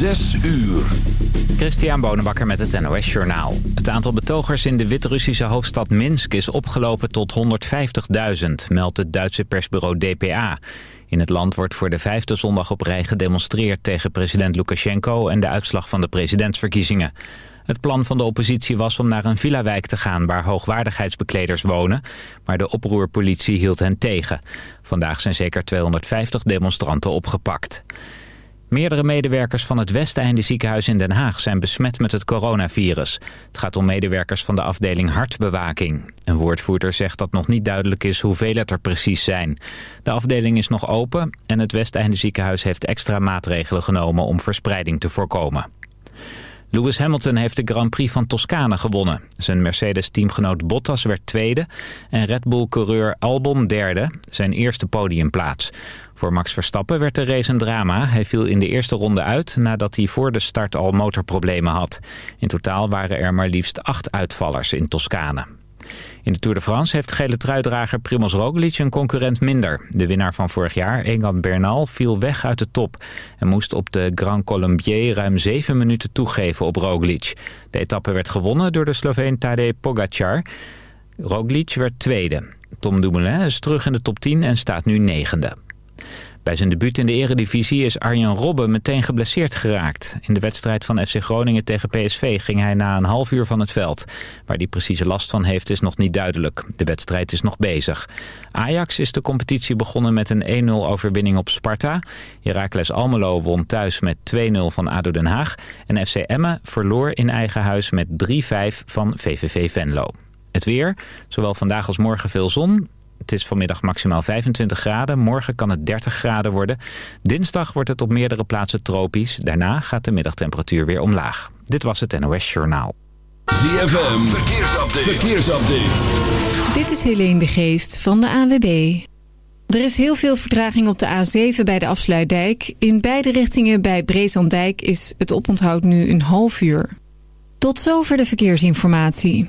Zes uur. Christian Bonenbakker met het NOS Journaal. Het aantal betogers in de Wit-Russische hoofdstad Minsk is opgelopen tot 150.000, meldt het Duitse persbureau DPA. In het land wordt voor de vijfde zondag op rij gedemonstreerd tegen president Lukashenko en de uitslag van de presidentsverkiezingen. Het plan van de oppositie was om naar een villa-wijk te gaan waar hoogwaardigheidsbekleders wonen, maar de oproerpolitie hield hen tegen. Vandaag zijn zeker 250 demonstranten opgepakt. Meerdere medewerkers van het Westeinde ziekenhuis in Den Haag zijn besmet met het coronavirus. Het gaat om medewerkers van de afdeling hartbewaking. Een woordvoerder zegt dat nog niet duidelijk is hoeveel het er precies zijn. De afdeling is nog open en het Westeinde ziekenhuis heeft extra maatregelen genomen om verspreiding te voorkomen. Lewis Hamilton heeft de Grand Prix van Toscane gewonnen. Zijn Mercedes-teamgenoot Bottas werd tweede en Red Bull-coureur Albon derde, zijn eerste podiumplaats. Voor Max Verstappen werd de race een drama. Hij viel in de eerste ronde uit nadat hij voor de start al motorproblemen had. In totaal waren er maar liefst acht uitvallers in Toscane. In de Tour de France heeft gele truidrager Primoz Roglic een concurrent minder. De winnaar van vorig jaar, Egan Bernal, viel weg uit de top... en moest op de Grand Colombier ruim zeven minuten toegeven op Roglic. De etappe werd gewonnen door de Sloveen Tadej Pogacar. Roglic werd tweede. Tom Dumoulin is terug in de top 10 en staat nu negende. Bij zijn debuut in de eredivisie is Arjen Robben meteen geblesseerd geraakt. In de wedstrijd van FC Groningen tegen PSV ging hij na een half uur van het veld. Waar hij precieze last van heeft is nog niet duidelijk. De wedstrijd is nog bezig. Ajax is de competitie begonnen met een 1-0 overwinning op Sparta. Heracles Almelo won thuis met 2-0 van ADO Den Haag. En FC Emmen verloor in eigen huis met 3-5 van VVV Venlo. Het weer, zowel vandaag als morgen veel zon. Het is vanmiddag maximaal 25 graden. Morgen kan het 30 graden worden. Dinsdag wordt het op meerdere plaatsen tropisch. Daarna gaat de middagtemperatuur weer omlaag. Dit was het NOS Journaal. ZFM, verkeersupdate. verkeersupdate. Dit is Helene de Geest van de AWB. Er is heel veel vertraging op de A7 bij de Afsluitdijk. In beide richtingen bij Breesandijk is het oponthoud nu een half uur. Tot zover de verkeersinformatie.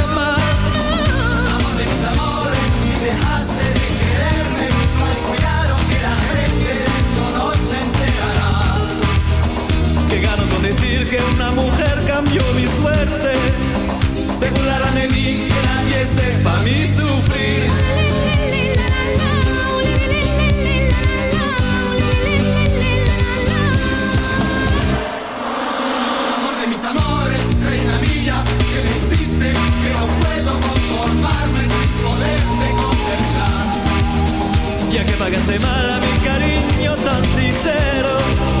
Que una mujer cambió mi suerte. Se curará de mí y nadie sepa mi sufrir. Amor de mis amores, reina mía, que me hiciste que no puedo conformarme. sin Poderme contestar. Ya que pagaste mal a mi cariño tan sincero.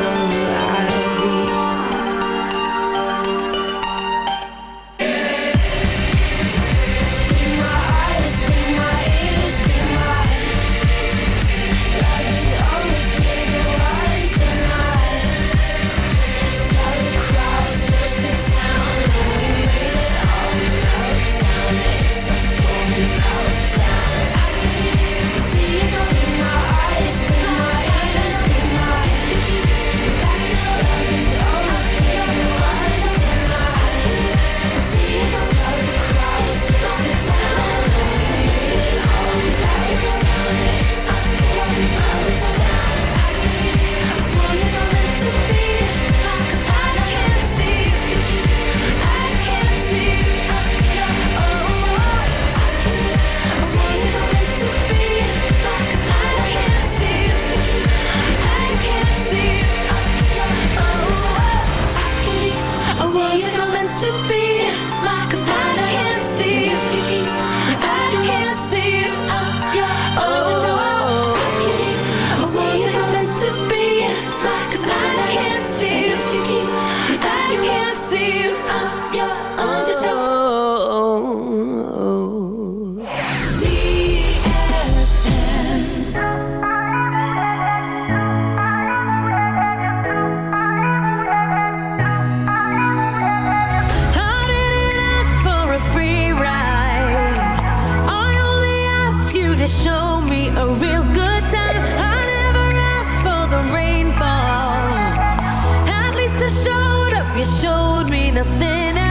told me nothing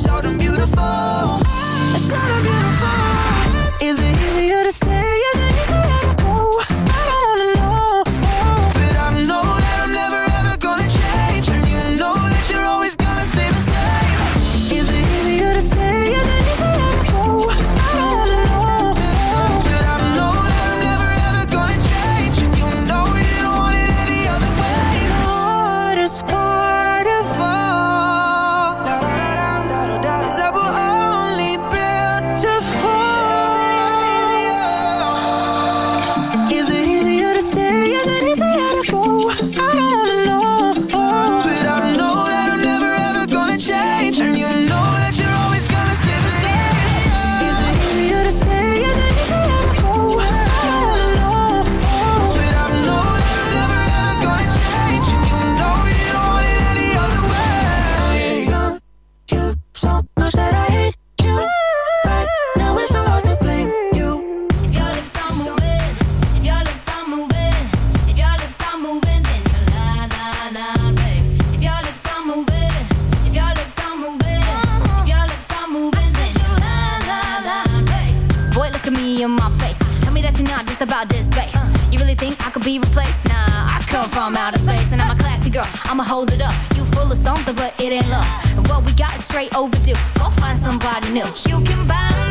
in my face. Tell me that you're not just about this bass. You really think I could be replaced? Nah, I come from outer space and I'm a classy girl. I'ma hold it up. You full of something, but it ain't love. And what we got is straight overdue. Go find somebody new. You can buy me.